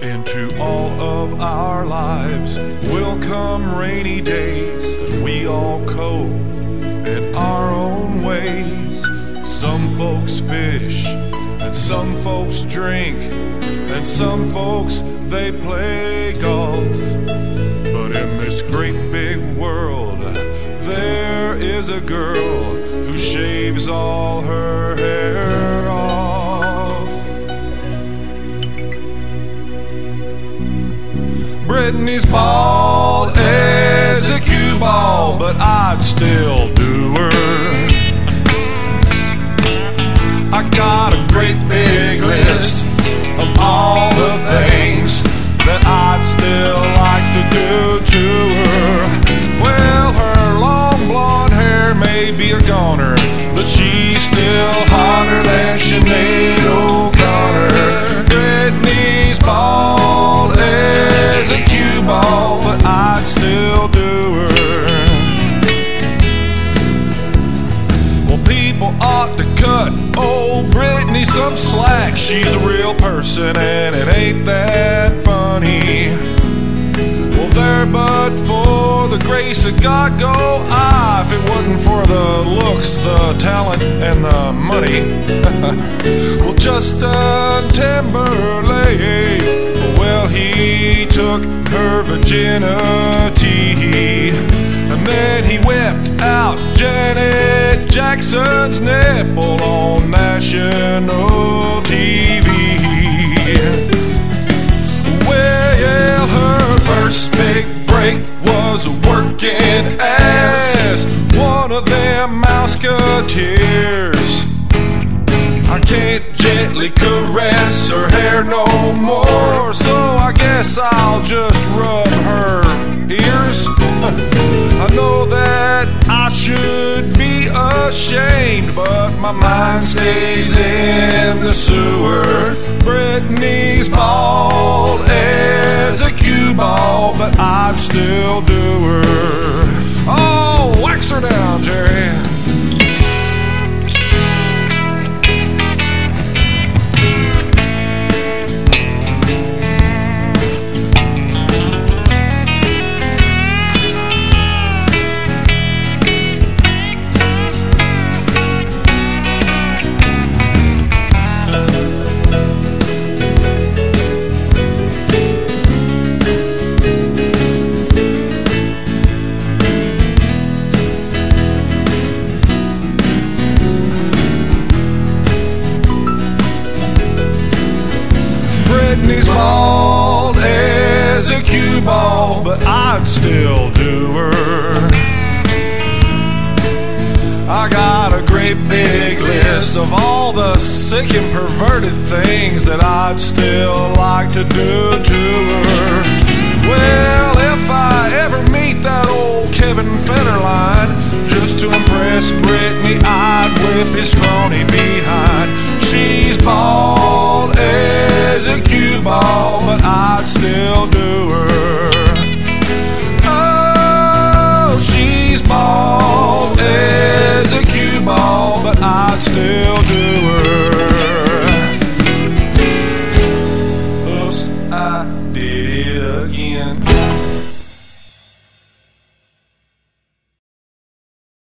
Into all of our lives will come rainy days, we all cope in our own ways. Some folks fish, and some folks drink, and some folks they play golf. But in this great big world, there is a girl who shaves all her hair Britney's bald as a cue ball, but I'd still Britney some slack. She's a real person and it ain't that funny. Well, there, but for the grace of God, go I. If it wasn't for the looks, the talent, and the money. well, Justin Timberlake, well, he took her virginity. And then he whipped out Janet Jackson's nipple on national them Mouseketeers. I can't gently caress her hair no more, so I guess I'll just rub her ears. I know that I should be ashamed, but my mind stays in the sewer. Britney's bald as a cue ball, but I'd still do got a great big list of all the sick and perverted things that I'd still like to do to her. Well, if I ever meet that old Kevin Federline, just to impress Britney, strong would still do her. Oops, I did it again.